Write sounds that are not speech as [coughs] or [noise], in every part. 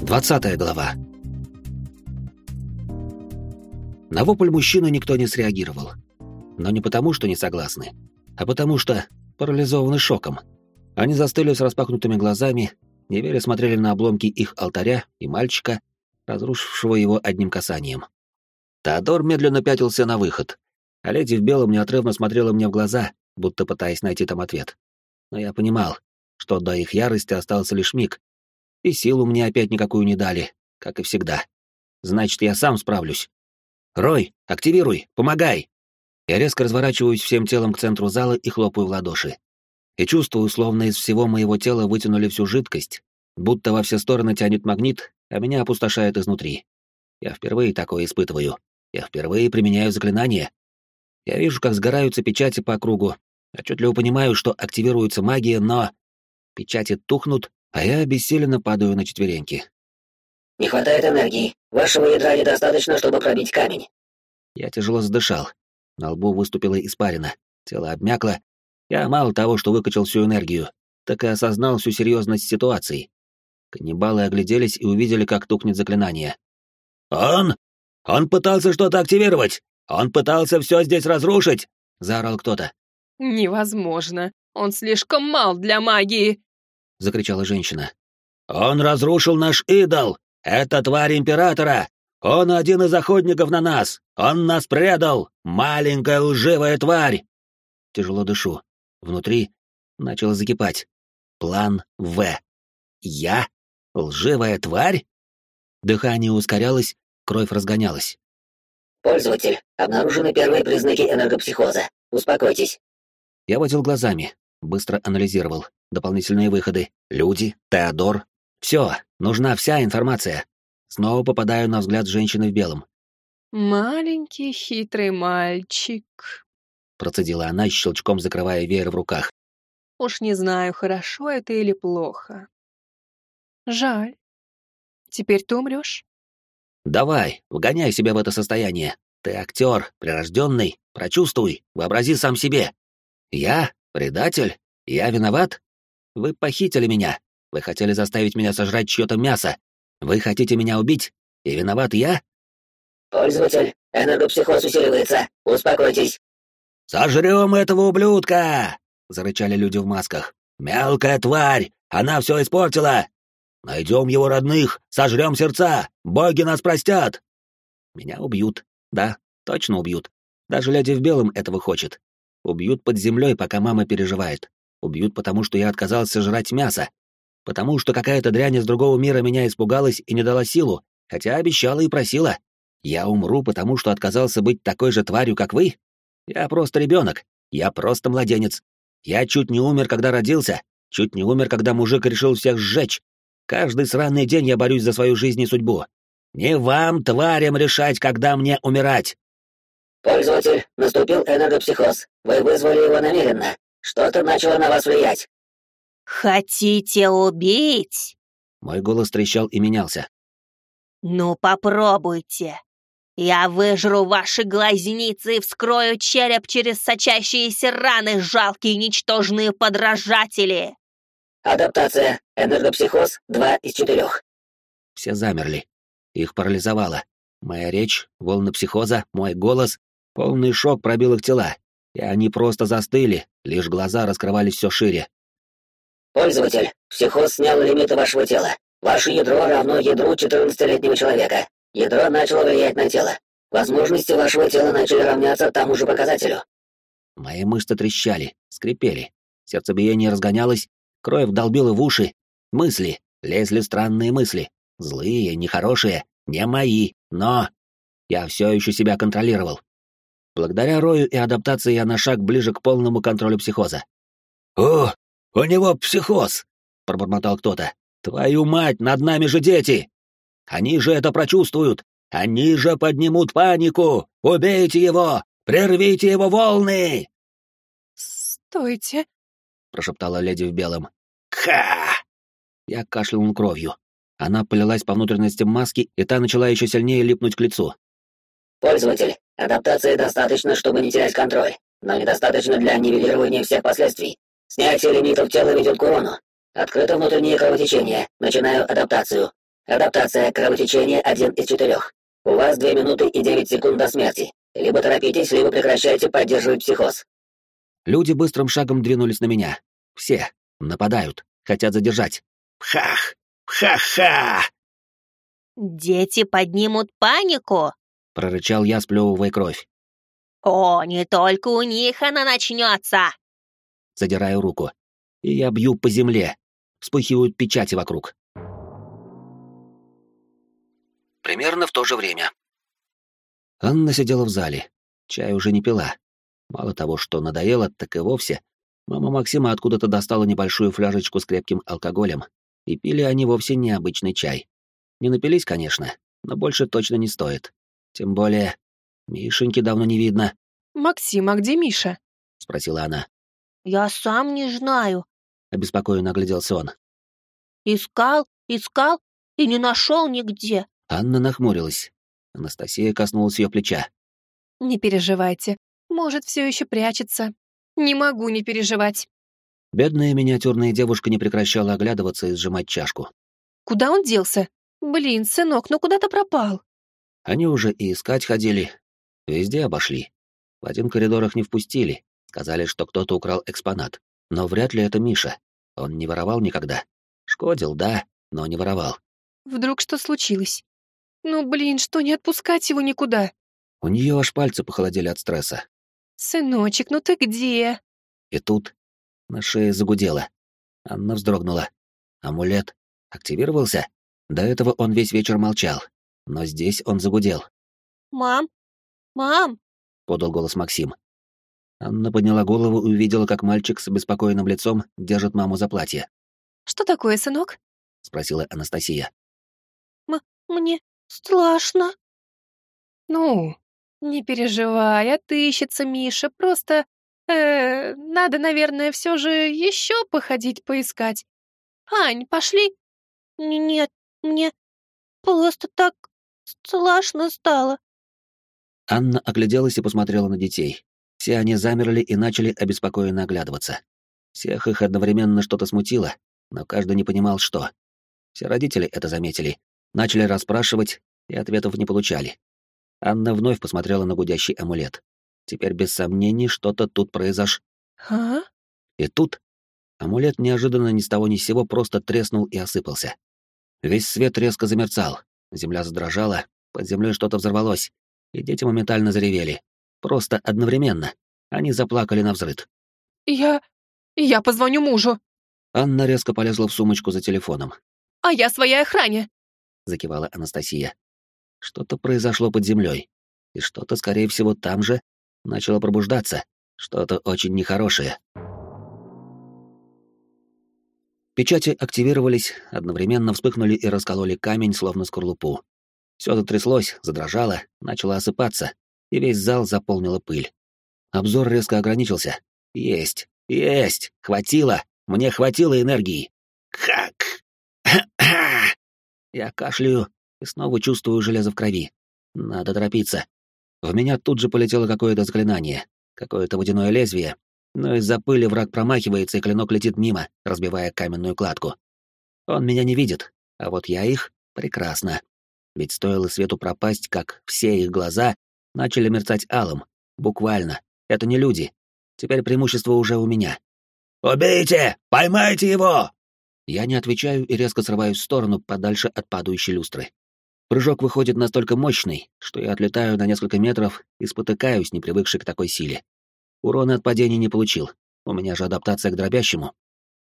Двадцатая глава. На вопль мужчины никто не среагировал. Но не потому, что не согласны, а потому что парализованы шоком. Они застыли с распахнутыми глазами, неверя смотрели на обломки их алтаря и мальчика, разрушившего его одним касанием. Теодор медленно пятился на выход, а леди в белом неотрывно смотрела мне в глаза, будто пытаясь найти там ответ. Но я понимал, что до их ярости остался лишь миг, и силу мне опять никакую не дали, как и всегда. Значит, я сам справлюсь. «Рой, активируй, помогай!» Я резко разворачиваюсь всем телом к центру зала и хлопаю в ладоши. И чувствую, словно из всего моего тела вытянули всю жидкость, будто во все стороны тянет магнит, а меня опустошает изнутри. Я впервые такое испытываю. Я впервые применяю заклинание. Я вижу, как сгораются печати по кругу, отчетливо понимаю, что активируется магия, но... Печати тухнут, а я обессиленно падаю на четвереньки. Не хватает энергии. Вашего ядра недостаточно, чтобы пробить камень. Я тяжело задышал. На лбу выступила испарина. Тело обмякло. Я мало того, что выкачал всю энергию, так и осознал всю серьезность ситуации. Каннибалы огляделись и увидели, как тухнет заклинание. «Он! Он пытался что-то активировать! Он пытался все здесь разрушить!» — заорал кто-то. «Невозможно! Он слишком мал для магии!» — закричала женщина. «Он разрушил наш идол! Это тварь Императора! Он один из охотников на нас! Он нас предал! Маленькая лживая тварь!» Тяжело дышу. Внутри начало закипать. План В. Я? Лживая тварь? Дыхание ускорялось, кровь разгонялась. «Пользователь, обнаружены первые признаки энергопсихоза. Успокойтесь». Я водил глазами, быстро анализировал. Дополнительные выходы. Люди, Теодор, все, нужна вся информация. Снова попадаю на взгляд женщины в белом. «Маленький хитрый мальчик», — процедила она, щелчком закрывая веер в руках. «Уж не знаю, хорошо это или плохо. Жаль. Теперь ты умрешь?» «Давай, вгоняй себя в это состояние. Ты актер, прирожденный, прочувствуй, вообрази сам себе. Я? Предатель? Я виноват? Вы похитили меня, вы хотели заставить меня сожрать чье-то мясо. Вы хотите меня убить? И виноват я? Пользователь, энергопсихоз усиливается. Успокойтесь. Сожрем этого ублюдка! Зарычали люди в масках. Мелкая тварь! Она все испортила! Найдем его родных, сожрем сердца! Боги нас простят! Меня убьют. Да, точно убьют. Даже леди в белом этого хочет. Убьют под землей, пока мама переживает. Убьют, потому что я отказался жрать мясо, потому что какая-то дрянь из другого мира меня испугалась и не дала силу, хотя обещала и просила. Я умру, потому что отказался быть такой же тварью, как вы? Я просто ребенок, я просто младенец. Я чуть не умер, когда родился, чуть не умер, когда мужик решил всех сжечь. Каждый сраный день я борюсь за свою жизнь и судьбу. Не вам, тварям, решать, когда мне умирать. Пользователь, наступил энергопсихоз. Вы вызвали его намеренно. Что-то начало на вас влиять. «Хотите убить?» Мой голос трещал и менялся. «Ну, попробуйте. Я выжру ваши глазницы и вскрою череп через сочащиеся раны, жалкие ничтожные подражатели!» «Адаптация. Энергопсихоз. Два из четырех». Все замерли. Их парализовало. Моя речь, волны психоза, мой голос, полный шок пробил их тела, и они просто застыли, лишь глаза раскрывались все шире. Пользователь, психоз снял лимиты вашего тела. Ваше ядро равно ядру 14-летнего человека. Ядро начало влиять на тело. Возможности вашего тела начали равняться тому же показателю. Мои мышцы трещали, скрипели. Сердцебиение разгонялось, кровь долбила в уши. Мысли, лезли странные мысли. Злые, нехорошие, не мои, но... Я все еще себя контролировал. Благодаря Рою и адаптации я на шаг ближе к полному контролю психоза. «О, «У него психоз!» — пробормотал кто-то. «Твою мать, над нами же дети! Они же это прочувствуют! Они же поднимут панику! Убейте его! Прервите его волны!» «Стойте!» — прошептала леди в белом. «Ха!» Я кашлянул кровью. Она полилась по внутренностям маски, и та начала еще сильнее липнуть к лицу. «Пользователь, адаптации достаточно, чтобы не терять контроль, но недостаточно для нивелирования всех последствий. Снятие лимитов тела ведет к урону. Открыто внутреннее кровотечение. Начинаю адаптацию. Адаптация кровотечения один из четырех. У вас две минуты и девять секунд до смерти. Либо торопитесь, либо прекращайте поддерживать психоз. Люди быстрым шагом двинулись на меня. Все. Нападают. Хотят задержать. Пхах! Ха-ха! «Дети поднимут панику!» — прорычал я, сплевывая кровь. «О, не только у них она начнется!» Задираю руку. И я бью по земле. Вспыхивают печати вокруг. Примерно в то же время. Анна сидела в зале. Чай уже не пила. Мало того, что надоело, так и вовсе. Мама Максима откуда-то достала небольшую фляжечку с крепким алкоголем, и пили они вовсе не обычный чай. Не напились, конечно, но больше точно не стоит. Тем более, Мишеньки давно не видно. «Максим, а где Миша?» — спросила она. «Я сам не знаю», — обеспокоенно огляделся он. «Искал, искал и не нашел нигде». Анна нахмурилась. Анастасия коснулась ее плеча. «Не переживайте. Может, все еще прячется. Не могу не переживать». Бедная миниатюрная девушка не прекращала оглядываться и сжимать чашку. «Куда он делся? Блин, сынок, ну куда ты пропал?» Они уже и искать ходили. Везде обошли. В один коридор их не впустили. Сказали, что кто-то украл экспонат. Но вряд ли это Миша. Он не воровал никогда. Шкодил, да, но не воровал. Вдруг что случилось? Ну, блин, что не отпускать его никуда? У нее аж пальцы похолодели от стресса. «Сыночек, ну ты где?» И тут на шее загудело. Анна вздрогнула. Амулет активировался? До этого он весь вечер молчал, но здесь он загудел. «Мам! Мам!» — подал голос Максим. Анна подняла голову и увидела, как мальчик с беспокойным лицом держит маму за платье. «Что такое, сынок?» — спросила Анастасия. М «Мне страшно». «Ну, не переживай, отыщется Миша, просто... Э, надо, наверное, все же еще походить поискать. Ань, пошли?» «Нет, мне просто так страшно стало». Анна огляделась и посмотрела на детей. Все они замерли и начали обеспокоенно оглядываться. Всех их одновременно что-то смутило, но каждый не понимал, что. Все родители это заметили, начали расспрашивать и ответов не получали. Анна вновь посмотрела на гудящий амулет. Теперь без сомнений что-то тут произошло. А? И тут амулет неожиданно ни с того ни с сего просто треснул и осыпался. Весь свет резко замерцал, земля задрожала, под землей что-то взорвалось, и дети моментально заревели. Просто одновременно. Они заплакали на взрыд. «Я... я позвоню мужу». Анна резко полезла в сумочку за телефоном. «А я своей охране», — закивала Анастасия. Что-то произошло под землей, и что-то, скорее всего, там же начало пробуждаться, что-то очень нехорошее. Печати активировались, одновременно вспыхнули и раскололи камень, словно скорлупу. Все затряслось, задрожало, начало осыпаться, и весь зал заполнила пыль. Обзор резко ограничился. Есть, есть, хватило, мне хватило энергии. Как? [clears throat] Я кашляю и снова чувствую железо в крови. Надо торопиться. В меня тут же полетело какое-то заклинание, какое-то водяное лезвие, но из-за пыли враг промахивается, и клинок летит мимо, разбивая каменную кладку. Он меня не видит, а вот я их — прекрасно. Ведь стоило свету пропасть, как все их глаза начали мерцать алым. Буквально. Это не люди. Теперь преимущество уже у меня. «Убейте! Поймайте его!» Я не отвечаю и резко срываюсь в сторону, подальше от падающей люстры. Прыжок выходит настолько мощный, что я отлетаю на несколько метров и спотыкаюсь, не привыкший к такой силе. Урона от падения не получил, у меня же адаптация к дробящему.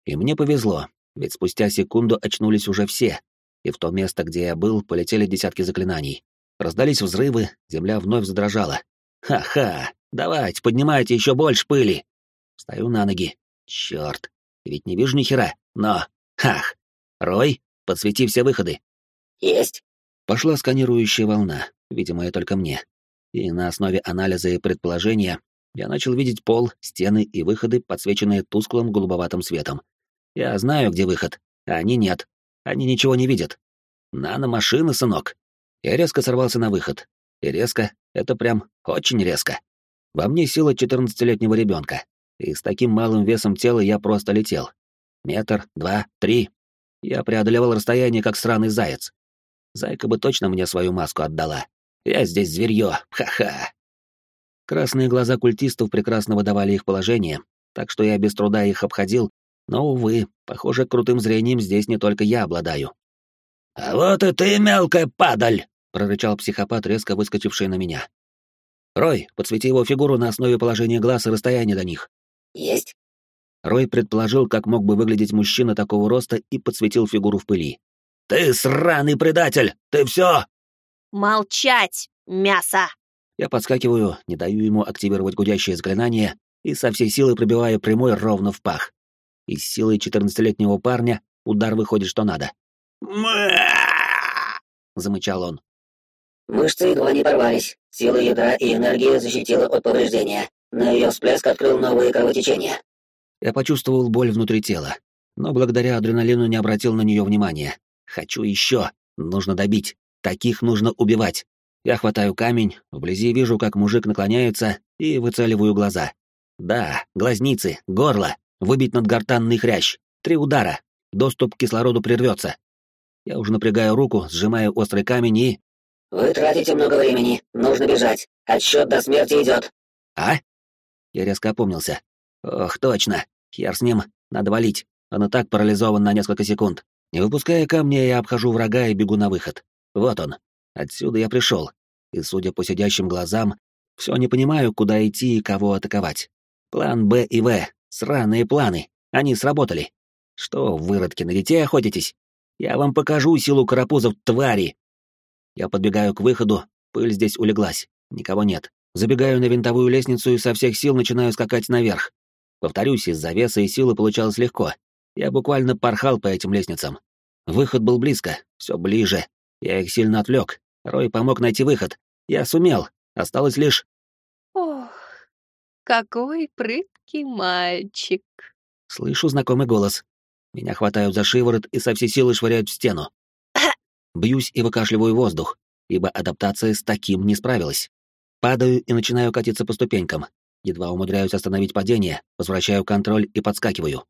И мне повезло, ведь спустя секунду очнулись уже все, и в то место, где я был, полетели десятки заклинаний. Раздались взрывы, земля вновь задрожала. Ха-ха, давайте, поднимайте еще больше пыли. Стою на ноги. Черт, ведь не вижу ни хера, но... Хах! Рой, подсвети все выходы. Есть. Пошла сканирующая волна, видимая только мне. И на основе анализа и предположения я начал видеть пол, стены и выходы, подсвеченные тусклым голубоватым светом. Я знаю, где выход, а они нет. Они ничего не видят. Нано-машина, сынок. Я резко сорвался на выход. И резко — это прям очень резко. Во мне сила 14-летнего ребенка, и с таким малым весом тела я просто летел. Метр, два, три. Я преодолевал расстояние, как сраный заяц. Зайка бы точно мне свою маску отдала. Я здесь зверье, ха-ха. Красные глаза культистов прекрасно выдавали их положение, так что я без труда их обходил, но, увы, похоже, крутым зрением здесь не только я обладаю. «А вот и ты, мелкая падаль!» — прорычал психопат, резко выскочивший на меня. «Рой, подсвети его фигуру на основе положения глаз и расстояния до них». «Есть». Рой предположил, как мог бы выглядеть мужчина такого роста и подсветил фигуру в пыли. «Ты сраный предатель! Ты все!» «Молчать, мясо!» Я подскакиваю, не даю ему активировать гудящее заклинание и со всей силы пробиваю прямой ровно в пах. Из силы 14-летнего парня удар выходит что надо. Замычал он. Мышцы едва не порвались. Сила ядра и энергия защитила от повреждения, но ее всплеск открыл новые кровотечения. Я почувствовал боль внутри тела, но благодаря адреналину не обратил на нее внимания. Хочу еще. Нужно добить. Таких нужно убивать. Я хватаю камень, вблизи вижу, как мужик наклоняется, и выцеливаю глаза. Да, глазницы, горло, выбить надгортанный хрящ. Три удара. Доступ к кислороду прервется. Я уже напрягаю руку, сжимаю острый камень и... «Вы тратите много времени. Нужно бежать. Отсчет до смерти идет». «А?» Я резко опомнился. «Ох, точно. Хер с ним. Надо валить. Он и так парализован на несколько секунд. Не выпуская камня, я обхожу врага и бегу на выход. Вот он. Отсюда я пришел. И, судя по сидящим глазам, все не понимаю, куда идти и кого атаковать. План Б и В. Сраные планы. Они сработали. Что, выродки, на детей охотитесь? Я вам покажу силу карапузов, твари! Я подбегаю к выходу, пыль здесь улеглась, никого нет. Забегаю на винтовую лестницу и со всех сил начинаю скакать наверх. Повторюсь, из-за веса и силы получалось легко. Я буквально порхал по этим лестницам. Выход был близко, все ближе. Я их сильно отвлек. Рой помог найти выход. Я сумел. Осталось лишь... Ох, какой прыткий мальчик. Слышу знакомый голос. Меня хватают за шиворот и со всей силы швыряют в стену. [coughs] Бьюсь и выкашливаю воздух, ибо адаптация с таким не справилась. Падаю и начинаю катиться по ступенькам. Едва умудряюсь остановить падение, возвращаю контроль и подскакиваю.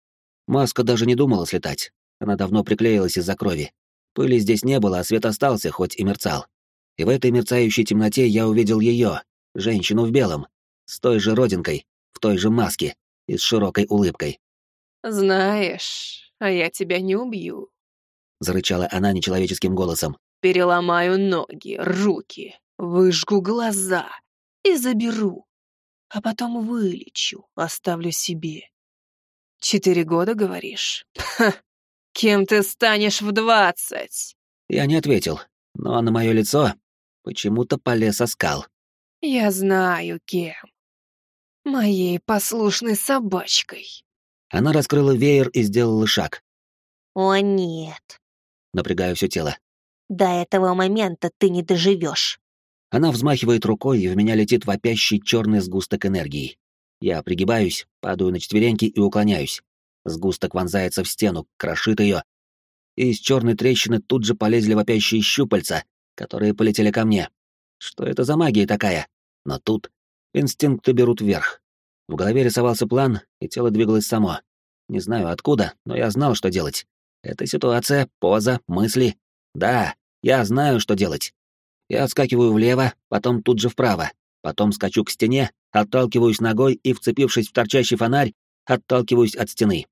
Маска даже не думала слетать. Она давно приклеилась из-за крови. Пыли здесь не было, а свет остался, хоть и мерцал. И в этой мерцающей темноте я увидел ее, женщину в белом, с той же родинкой, в той же маске и с широкой улыбкой. Знаешь, а я тебя не убью. Зарычала она нечеловеческим голосом. Переломаю ноги, руки, выжгу глаза и заберу. А потом вылечу, оставлю себе. Четыре года, говоришь? Ха, кем ты станешь в двадцать? Я не ответил, но на мое лицо почему-то полез оскал. Я знаю, кем. Моей послушной собачкой. Она раскрыла веер и сделала шаг. О нет, Напрягаю все тело. до этого момента ты не доживешь. Она взмахивает рукой, и в меня летит вопящий черный сгусток энергии. Я пригибаюсь, падаю на четвереньки и уклоняюсь. Сгусток вонзается в стену, крошит ее. И из черной трещины тут же полезли вопящие щупальца, которые полетели ко мне. Что это за магия такая? Но тут инстинкты берут вверх. В голове рисовался план, и тело двигалось само. Не знаю откуда, но я знал, что делать. Это ситуация, поза, мысли. Да, я знаю, что делать. Я отскакиваю влево, потом тут же вправо, потом скачу к стене, отталкиваюсь ногой и, вцепившись в торчащий фонарь, отталкиваюсь от стены.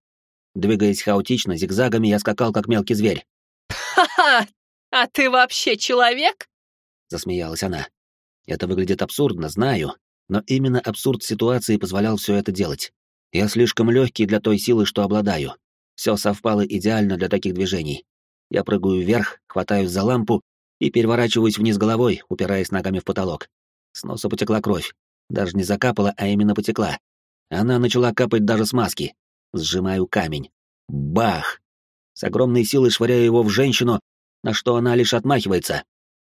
Двигаясь хаотично, зигзагами, я скакал, как мелкий зверь. Ха-ха! А ты вообще человек? Засмеялась она. Это выглядит абсурдно, знаю, но именно абсурд ситуации позволял все это делать. Я слишком легкий для той силы, что обладаю. Все совпало идеально для таких движений. Я прыгаю вверх, хватаюсь за лампу и переворачиваюсь вниз головой, упираясь ногами в потолок. С носа потекла кровь. Даже не закапала, а именно потекла. Она начала капать даже с маски. Сжимаю камень. Бах! С огромной силой швыряю его в женщину, на что она лишь отмахивается.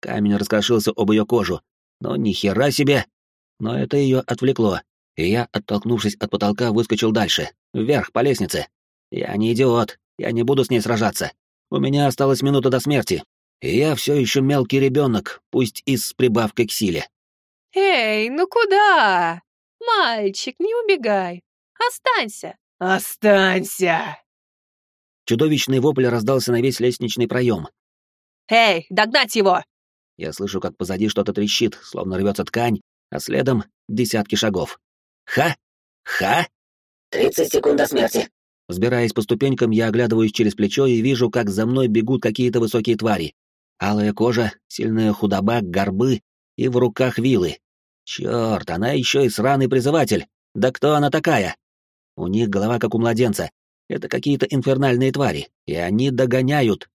Камень раскрошился об ее кожу. Но ни хера себе! Но это ее отвлекло, и я, оттолкнувшись от потолка, выскочил дальше, вверх, по лестнице. Я не идиот, я не буду с ней сражаться. У меня осталась минута до смерти, и я все еще мелкий ребенок, пусть и с прибавкой к силе. Эй, ну куда? Мальчик, не убегай. Останься. Останься. Чудовищный вопль раздался на весь лестничный проем. Эй, догнать его!» Я слышу, как позади что-то трещит, словно рвется ткань, а следом десятки шагов. «Ха! Ха!» «Тридцать секунд до смерти!» Взбираясь по ступенькам, я оглядываюсь через плечо и вижу, как за мной бегут какие-то высокие твари. Алая кожа, сильная худоба, горбы и в руках вилы. Черт, она еще и сраный призыватель. Да кто она такая? У них голова как у младенца. Это какие-то инфернальные твари, и они догоняют.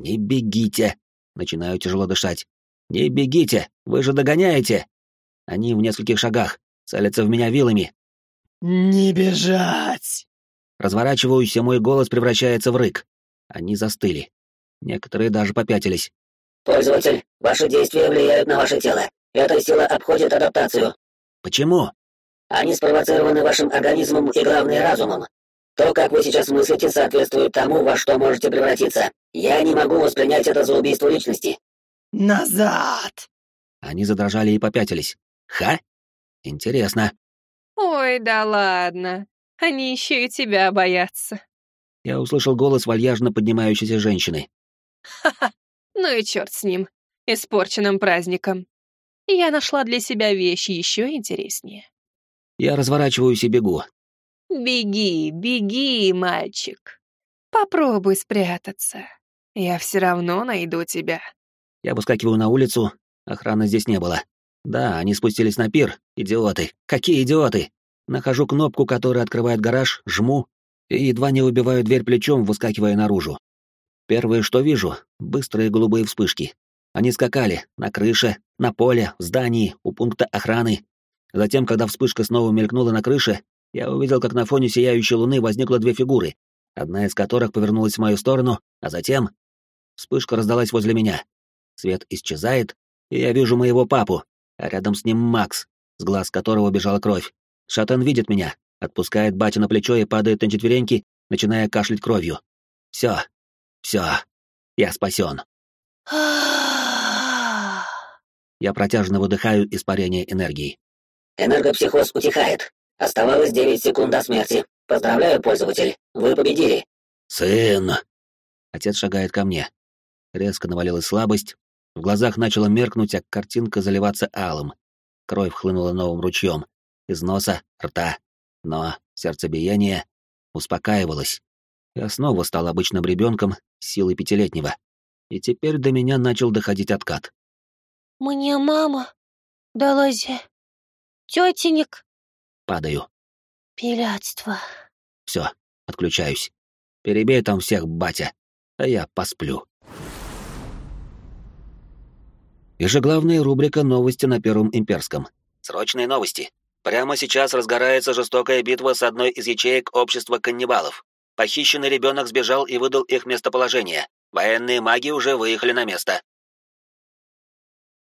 Не бегите. Начинаю тяжело дышать. Не бегите, вы же догоняете. Они в нескольких шагах, целятся в меня вилами. Не бежать. Разворачиваюсь, и мой голос превращается в рык. Они застыли. Некоторые даже попятились. «Пользователь, ваши действия влияют на ваше тело. Эта сила обходит адаптацию». «Почему?» «Они спровоцированы вашим организмом и, главное, разумом. То, как вы сейчас мыслите, соответствует тому, во что можете превратиться. Я не могу воспринять это за убийство личности». «Назад!» Они задрожали и попятились. «Ха? Интересно». «Ой, да ладно. Они еще и тебя боятся». Я услышал голос вальяжно поднимающейся женщины. Ха-ха, ну и черт с ним, испорченным праздником. Я нашла для себя вещи еще интереснее. Я разворачиваюсь и бегу. Беги, беги, мальчик. Попробуй спрятаться. Я все равно найду тебя. Я выскакиваю на улицу, охраны здесь не было. Да, они спустились на пир, идиоты. Какие идиоты! Нахожу кнопку, которая открывает гараж, жму и едва не убиваю дверь плечом, выскакивая наружу. Первое, что вижу — быстрые голубые вспышки. Они скакали на крыше, на поле, в здании, у пункта охраны. Затем, когда вспышка снова мелькнула на крыше, я увидел, как на фоне сияющей луны возникло две фигуры, одна из которых повернулась в мою сторону, а затем... Вспышка раздалась возле меня. Свет исчезает, и я вижу моего папу, а рядом с ним Макс, с глаз которого бежала кровь. Шатен видит меня, отпускает батю на плечо и падает на четвереньки, начиная кашлять кровью. Все, все, я спасен. [sighs] Я протяжно выдыхаю испарение энергии. Энергопсихоз утихает. Оставалось 9 секунд до смерти. Поздравляю, пользователь. Вы победили. Сын. Отец шагает ко мне. Резко навалилась слабость. В глазах начала меркнуть, а картинка заливаться алым. Кровь хлынула новым ручьем. Из носа, рта. Но сердцебиение успокаивалось. Я снова стал обычным ребенком силой пятилетнего. И теперь до меня начал доходить откат. Мне мама дала зе... тетенек. Падаю. Пиратство. Все, отключаюсь. Перебей там всех, батя, а я посплю. Ежеглавная рубрика «Новости на Первом Имперском». Срочные новости. Прямо сейчас разгорается жестокая битва с одной из ячеек общества каннибалов. Похищенный ребенок сбежал и выдал их местоположение. Военные маги уже выехали на место.